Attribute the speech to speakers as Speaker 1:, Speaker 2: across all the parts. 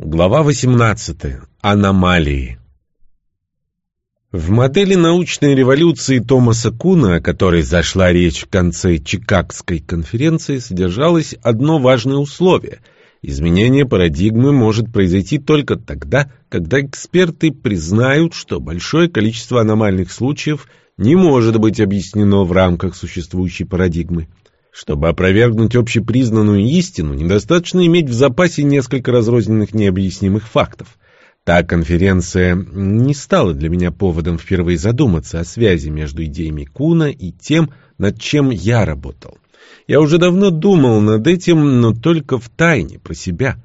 Speaker 1: Глава 18. Аномалии. В модели научной революции Томаса Куна, о которой зашла речь в конце Чикагской конференции, содержалось одно важное условие. Изменение парадигмы может произойти только тогда, когда эксперты признают, что большое количество аномальных случаев не может быть объяснено в рамках существующей парадигмы. Чтобы опровергнуть общепризнанную истину, недостаточно иметь в запасе несколько разрозненных необъяснимых фактов. Та конференция не стала для меня поводом впервые задуматься о связи между идеями Куна и тем, над чем я работал. Я уже давно думал над этим, но только в тайне, про себя.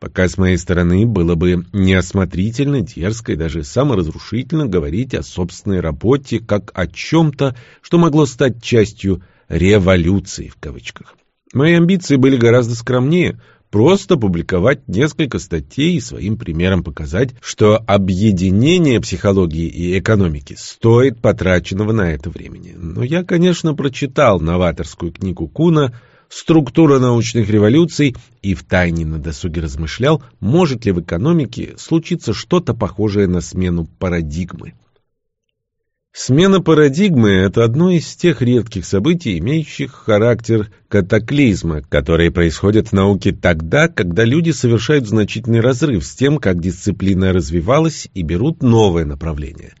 Speaker 1: Пока с моей стороны было бы неосмотрительно, дерзко и даже саморазрушительно говорить о собственной работе как о чем-то, что могло стать частью «революции» в кавычках. Мои амбиции были гораздо скромнее – просто публиковать несколько статей и своим примером показать, что объединение психологии и экономики стоит потраченного на это времени. Но я, конечно, прочитал новаторскую книгу Куна «Структура научных революций» и втайне на досуге размышлял, может ли в экономике случиться что-то похожее на смену парадигмы. Смена парадигмы – это одно из тех редких событий, имеющих характер катаклизма, которые происходят в науке тогда, когда люди совершают значительный разрыв с тем, как дисциплина развивалась и берут новое направление.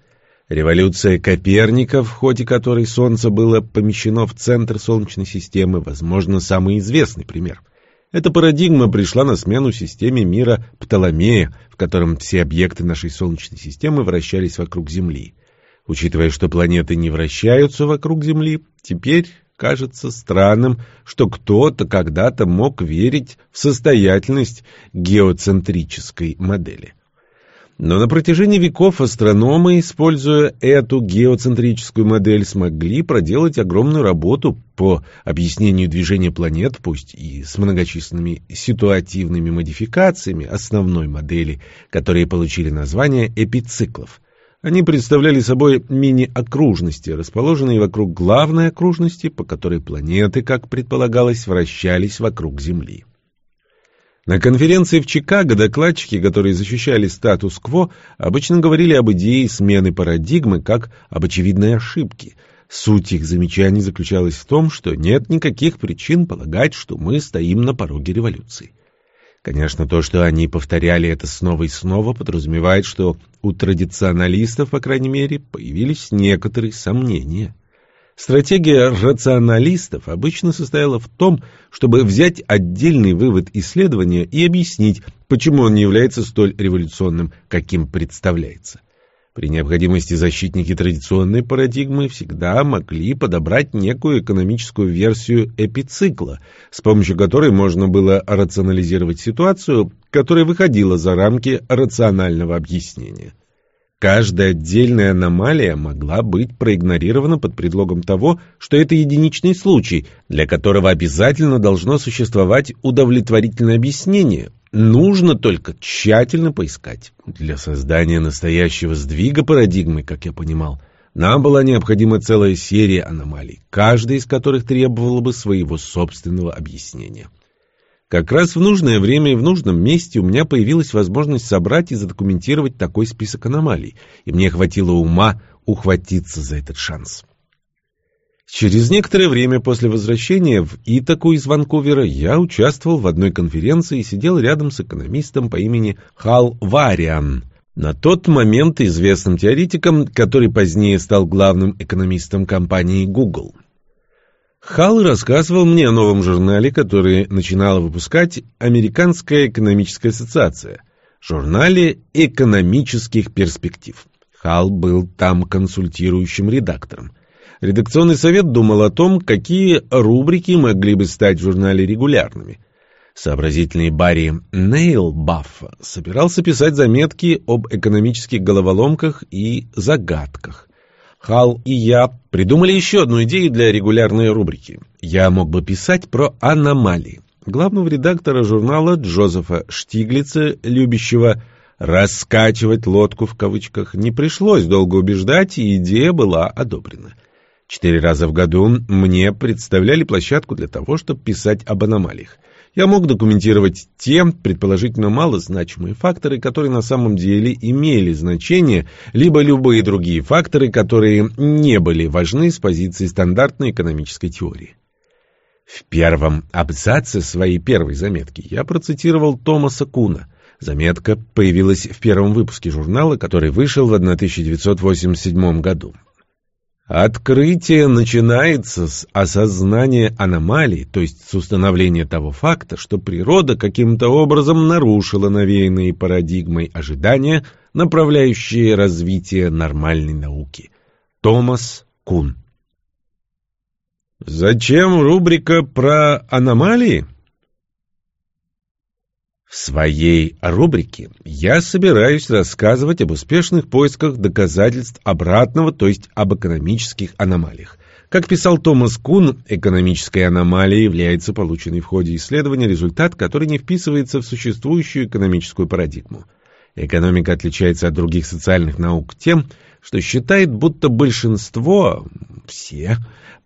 Speaker 1: Революция Коперника, в ходе которой Солнце было помещено в центр Солнечной системы, возможно, самый известный пример. Эта парадигма пришла на смену системе мира Птоломея, в котором все объекты нашей Солнечной системы вращались вокруг Земли – Учитывая, что планеты не вращаются вокруг Земли, теперь кажется странным, что кто-то когда-то мог верить в состоятельность геоцентрической модели. Но на протяжении веков астрономы, используя эту геоцентрическую модель, смогли проделать огромную работу по объяснению движения планет, пусть и с многочисленными ситуативными модификациями основной модели, которые получили название эпициклов. Они представляли собой мини-окружности, расположенные вокруг главной окружности, по которой планеты, как предполагалось, вращались вокруг Земли. На конференции в Чикаго докладчики, которые защищали статус-кво, обычно говорили об идее смены парадигмы как об очевидной ошибке. Суть их замечаний заключалась в том, что нет никаких причин полагать, что мы стоим на пороге революции. Конечно, то, что они повторяли это снова и снова, подразумевает, что у традиционалистов, по крайней мере, появились некоторые сомнения. Стратегия рационалистов обычно состояла в том, чтобы взять отдельный вывод исследования и объяснить, почему он не является столь революционным, каким представляется. При необходимости защитники традиционной парадигмы всегда могли подобрать некую экономическую версию эпицикла, с помощью которой можно было рационализировать ситуацию, которая выходила за рамки рационального объяснения. Каждая отдельная аномалия могла быть проигнорирована под предлогом того, что это единичный случай, для которого обязательно должно существовать удовлетворительное объяснение, Нужно только тщательно поискать. Для создания настоящего сдвига парадигмы, как я понимал, нам была необходима целая серия аномалий, каждая из которых требовала бы своего собственного объяснения. Как раз в нужное время и в нужном месте у меня появилась возможность собрать и задокументировать такой список аномалий, и мне хватило ума ухватиться за этот шанс. Через некоторое время после возвращения в Итаку из Ванкувера я участвовал в одной конференции и сидел рядом с экономистом по имени Хал Вариан, на тот момент известным теоретиком, который позднее стал главным экономистом компании Google. Хал рассказывал мне о новом журнале, который начинала выпускать Американская экономическая ассоциация, журнале экономических перспектив. Хал был там консультирующим редактором. Редакционный совет думал о том, какие рубрики могли бы стать в журнале регулярными. Сообразительный Барри Нейлбафф собирался писать заметки об экономических головоломках и загадках. Хал и я придумали еще одну идею для регулярной рубрики. Я мог бы писать про аномалии. Главного редактора журнала Джозефа Штиглица, любящего «раскачивать лодку» в кавычках, не пришлось долго убеждать, и идея была одобрена. Четыре раза в году мне представляли площадку для того, чтобы писать об аномалиях. Я мог документировать те, предположительно малозначимые факторы, которые на самом деле имели значение, либо любые другие факторы, которые не были важны с позиции стандартной экономической теории. В первом абзаце своей первой заметки я процитировал Томаса Куна. Заметка появилась в первом выпуске журнала, который вышел в 1987 году. Открытие начинается с осознания аномалии, то есть с установления того факта, что природа каким-то образом нарушила навеянные парадигмой ожидания, направляющие развитие нормальной науки. Томас Кун Зачем рубрика про аномалии? В своей рубрике я собираюсь рассказывать об успешных поисках доказательств обратного, то есть об экономических аномалиях. Как писал Томас Кун, экономическая аномалия является полученный в ходе исследования результат, который не вписывается в существующую экономическую парадигму. Экономика отличается от других социальных наук тем, что считает, будто большинство, все,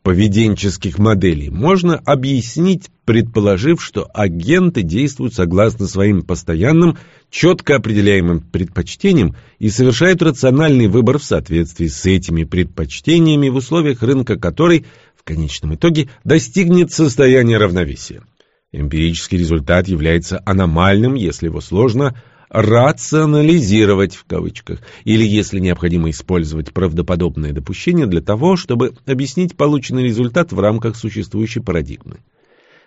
Speaker 1: поведенческих моделей можно объяснить, предположив, что агенты действуют согласно своим постоянным, четко определяемым предпочтениям и совершают рациональный выбор в соответствии с этими предпочтениями в условиях рынка, который, в конечном итоге, достигнет состояния равновесия. Эмпирический результат является аномальным, если его сложно рационализировать в кавычках, или, если необходимо, использовать правдоподобное допущение для того, чтобы объяснить полученный результат в рамках существующей парадигмы.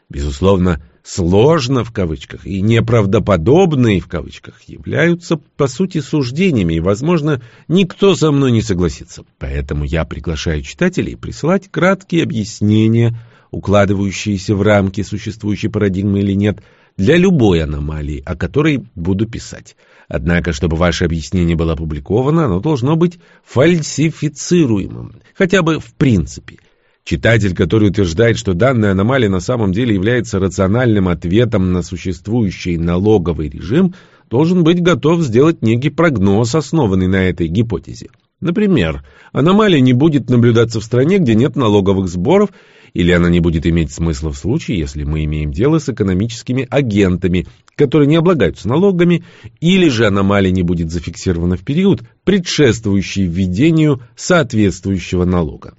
Speaker 1: Безусловно, сложно в кавычках и неправдоподобные в кавычках являются по сути суждениями, и, возможно, никто со мной не согласится. Поэтому я приглашаю читателей присылать краткие объяснения, укладывающиеся в рамки существующей парадигмы или нет – для любой аномалии, о которой буду писать. Однако, чтобы ваше объяснение было опубликовано, оно должно быть фальсифицируемым, хотя бы в принципе. Читатель, который утверждает, что данная аномалия на самом деле является рациональным ответом на существующий налоговый режим, должен быть готов сделать некий прогноз, основанный на этой гипотезе. Например, аномалия не будет наблюдаться в стране, где нет налоговых сборов, или она не будет иметь смысла в случае, если мы имеем дело с экономическими агентами, которые не облагаются налогами, или же аномалия не будет зафиксирована в период, предшествующий введению соответствующего налога.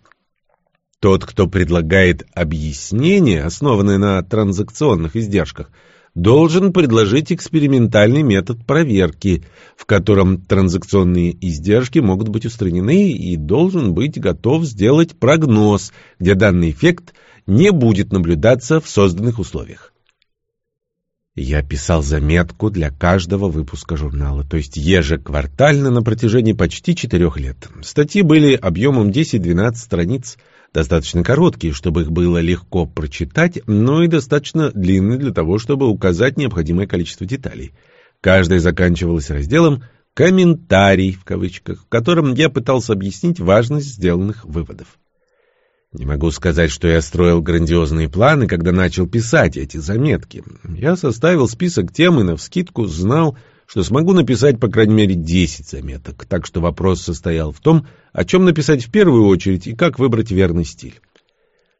Speaker 1: Тот, кто предлагает объяснение, основанное на транзакционных издержках – должен предложить экспериментальный метод проверки, в котором транзакционные издержки могут быть устранены и должен быть готов сделать прогноз, где данный эффект не будет наблюдаться в созданных условиях. Я писал заметку для каждого выпуска журнала, то есть ежеквартально на протяжении почти четырех лет. Статьи были объемом 10-12 страниц, достаточно короткие, чтобы их было легко прочитать, но и достаточно длинные для того, чтобы указать необходимое количество деталей. Каждая заканчивалась разделом «комментарий» в кавычках, в котором я пытался объяснить важность сделанных выводов. Не могу сказать, что я строил грандиозные планы, когда начал писать эти заметки. Я составил список тем и навскидку знал, что смогу написать по крайней мере 10 заметок, так что вопрос состоял в том, о чем написать в первую очередь и как выбрать верный стиль.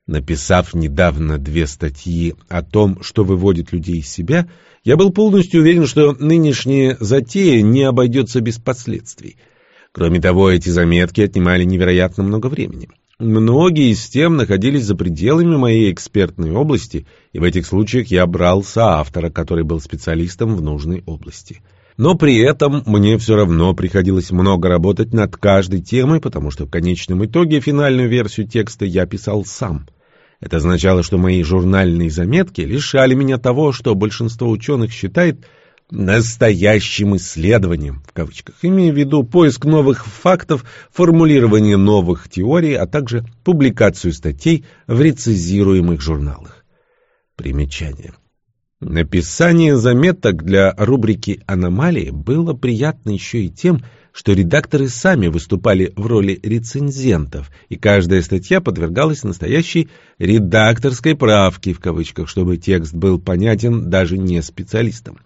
Speaker 1: Написав недавно две статьи о том, что выводит людей из себя, я был полностью уверен, что нынешняя затея не обойдется без последствий. Кроме того, эти заметки отнимали невероятно много времени. Многие из тем находились за пределами моей экспертной области, и в этих случаях я брал соавтора, который был специалистом в нужной области. Но при этом мне все равно приходилось много работать над каждой темой, потому что в конечном итоге финальную версию текста я писал сам. Это означало, что мои журнальные заметки лишали меня того, что большинство ученых считает «настоящим исследованием», в кавычках, имея в виду поиск новых фактов, формулирование новых теорий, а также публикацию статей в рецензируемых журналах. Примечание. Написание заметок для рубрики «Аномалии» было приятно еще и тем, что редакторы сами выступали в роли рецензентов, и каждая статья подвергалась настоящей «редакторской правке», в кавычках, чтобы текст был понятен даже не специалистам.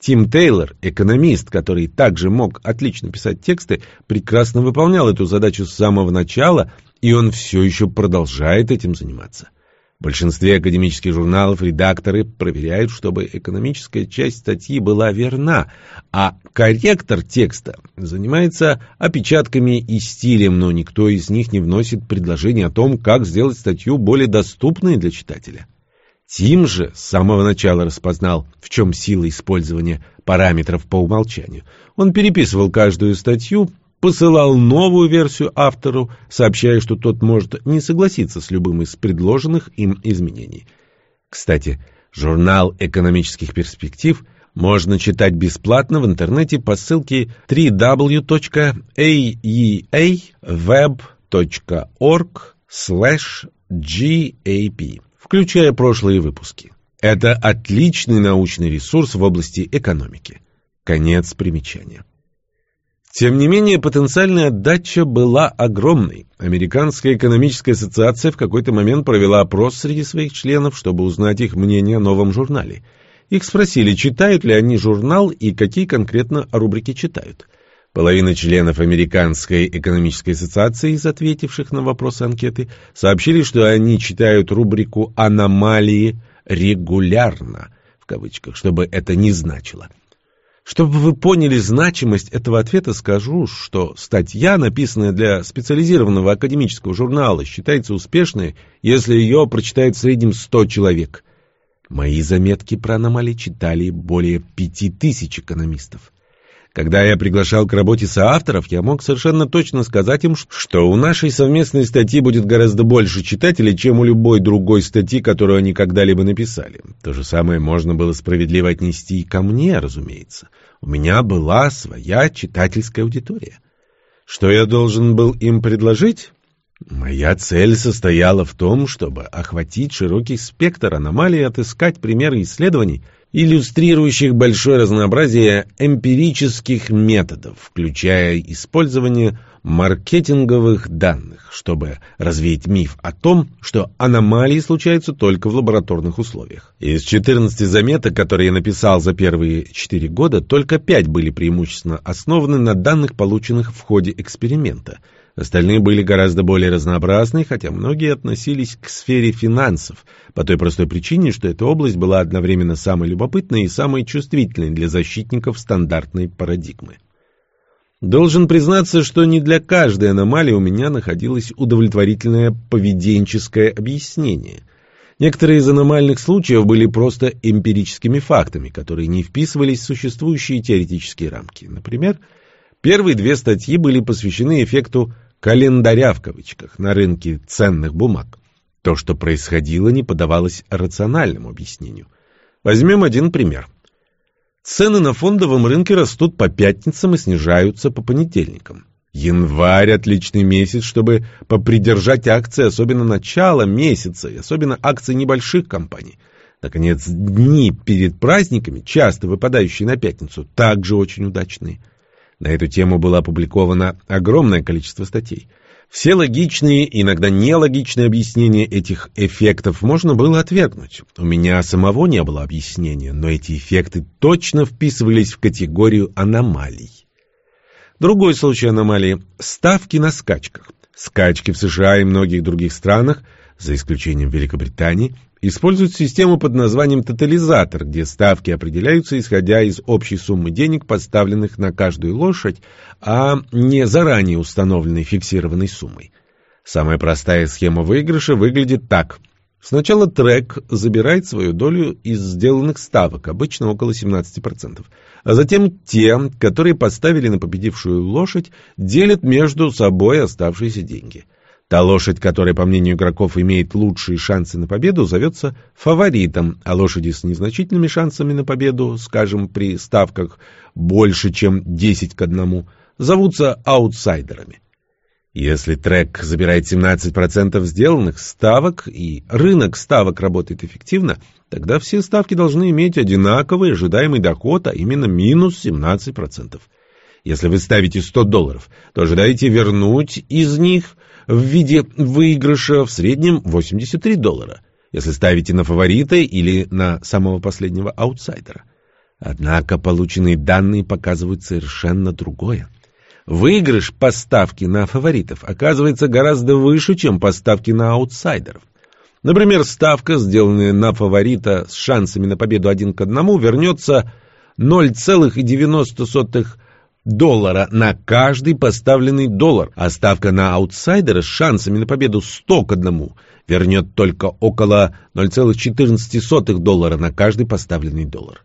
Speaker 1: Тим Тейлор, экономист, который также мог отлично писать тексты, прекрасно выполнял эту задачу с самого начала, и он все еще продолжает этим заниматься. В большинстве академических журналов редакторы проверяют, чтобы экономическая часть статьи была верна, а корректор текста занимается опечатками и стилем, но никто из них не вносит предложение о том, как сделать статью более доступной для читателя. Тим же с самого начала распознал, в чем сила использования параметров по умолчанию. Он переписывал каждую статью, посылал новую версию автору, сообщая, что тот может не согласиться с любым из предложенных им изменений. Kстати, журнал экономических перспектив можно читать бесплатно в интернете по ссылке www.aeaweb.org/gap, включая прошлые выпуски. Это отличный научный ресурс в области экономики. Конец примечания. Тем не менее, потенциальная отдача была огромной. Американская экономическая ассоциация в какой-то момент провела опрос среди своих членов, чтобы узнать их мнение о новом журнале. Их спросили, читают ли они журнал и какие конкретно рубрики читают. Половина членов Американской экономической ассоциации из ответивших на вопросы анкеты сообщили, что они читают рубрику «Аномалии регулярно», в кавычках, чтобы это не значило – чтобы вы поняли значимость этого ответа, скажу, что статья, написанная для специализированного академического журнала, считается успешной, если ее прочитает в среднем 100 человек. Мои заметки про аномалии читали более пяти тысяч экономистов. Когда я приглашал к работе соавторов, я мог совершенно точно сказать им, что у нашей совместной статьи будет гораздо больше читателей, чем у любой другой статьи, которую они когда-либо написали. То же самое можно было справедливо отнести и ко мне, разумеется. У меня была своя читательская аудитория. Что я должен был им предложить? Моя цель состояла в том, чтобы охватить широкий спектр аномалий и отыскать примеры исследований – иллюстрирующих большое разнообразие эмпирических методов, включая использование маркетинговых данных, чтобы развеять миф о том, что аномалии случаются только в лабораторных условиях. Из 14 заметок, которые я написал за первые 4 года, только 5 были преимущественно основаны на данных, полученных в ходе эксперимента – Остальные были гораздо более разнообразны, хотя многие относились к сфере финансов, по той простой причине, что эта область была одновременно самой любопытной и самой чувствительной для защитников стандартной парадигмы. Должен признаться, что не для каждой аномалии у меня находилось удовлетворительное поведенческое объяснение. Некоторые из аномальных случаев были просто эмпирическими фактами, которые не вписывались в существующие теоретические рамки. Например, Первые две статьи были посвящены эффекту «календаря» в кавычках на рынке ценных бумаг. То, что происходило, не подавалось рациональному объяснению. Возьмем один пример. Цены на фондовом рынке растут по пятницам и снижаются по понедельникам. Январь – отличный месяц, чтобы попридержать акции, особенно начало месяца, и особенно акции небольших компаний. Наконец, дни перед праздниками, часто выпадающие на пятницу, также очень удачные. На эту тему было опубликовано огромное количество статей. Все логичные и иногда нелогичные объяснения этих эффектов можно было отвергнуть. У меня самого не было объяснения, но эти эффекты точно вписывались в категорию аномалий. Другой случай аномалии – ставки на скачках. Скачки в США и многих других странах, за исключением Великобритании, используют систему под названием тотализатор, где ставки определяются исходя из общей суммы денег, поставленных на каждую лошадь, а не заранее установленной фиксированной суммой. Самая простая схема выигрыша выглядит так. Сначала трек забирает свою долю из сделанных ставок, обычно около 17%, а затем те, которые поставили на победившую лошадь, делят между собой оставшиеся деньги – Та лошадь, которая, по мнению игроков, имеет лучшие шансы на победу, зовется фаворитом, а лошади с незначительными шансами на победу, скажем, при ставках больше, чем 10 к 1, зовутся аутсайдерами. Если трек забирает 17% сделанных ставок и рынок ставок работает эффективно, тогда все ставки должны иметь одинаковый ожидаемый доход, а именно минус 17%. Если вы ставите 100 долларов, то ожидаете вернуть из них в виде выигрыша в среднем 83 доллара, если ставите на фаворита или на самого последнего аутсайдера. Однако полученные данные показывают совершенно другое. Выигрыш по ставке на фаворитов оказывается гораздо выше, чем по ставке на аутсайдеров. Например, ставка, сделанная на фаворита с шансами на победу один к одному, вернется 0,90 доллара на каждый поставленный доллар, а ставка на аутсайдера с шансами на победу 100 к 1 вернет только около 0,14 доллара на каждый поставленный доллар.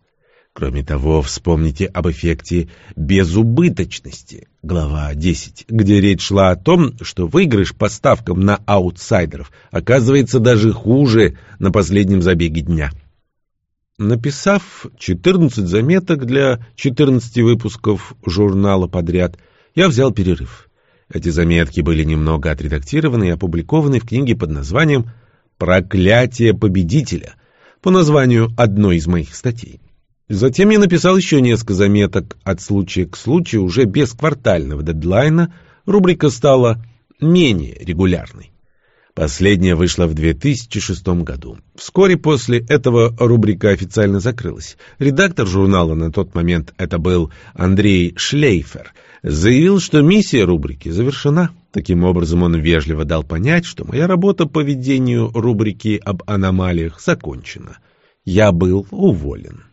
Speaker 1: Кроме того, вспомните об эффекте безубыточности, глава 10, где речь шла о том, что выигрыш по ставкам на аутсайдеров оказывается даже хуже на последнем забеге дня. Написав 14 заметок для 14 выпусков журнала подряд, я взял перерыв. Эти заметки были немного отредактированы и опубликованы в книге под названием «Проклятие победителя» по названию одной из моих статей. Затем я написал еще несколько заметок от случая к случаю, уже без квартального дедлайна. Рубрика стала менее регулярной. Последняя вышла в 2006 году. Вскоре после этого рубрика официально закрылась. Редактор журнала на тот момент, это был Андрей Шлейфер, заявил, что миссия рубрики завершена. Таким образом, он вежливо дал понять, что моя работа по ведению рубрики об аномалиях закончена. Я был уволен.